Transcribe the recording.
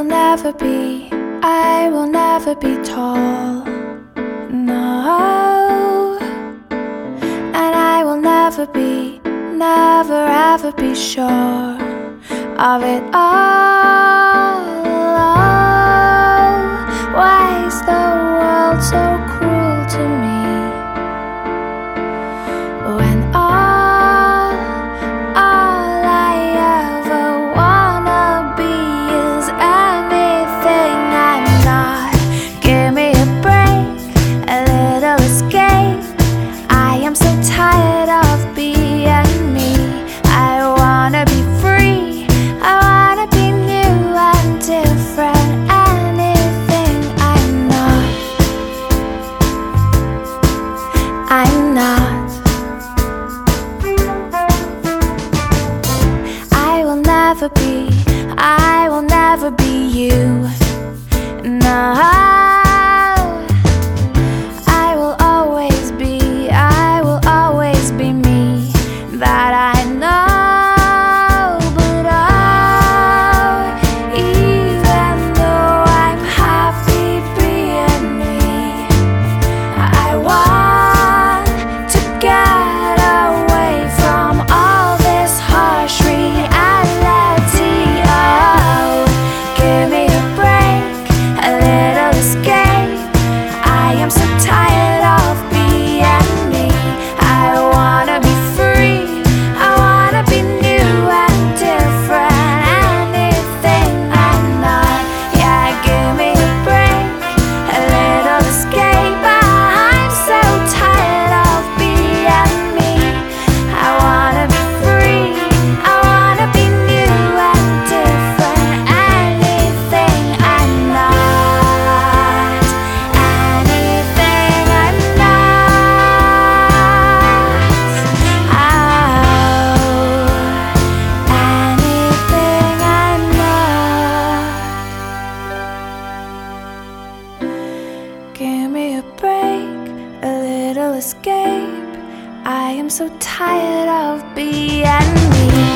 will never be, I will never be tall. No. And I will never be, never ever be sure of it all. you. escape. I am so tired of being me.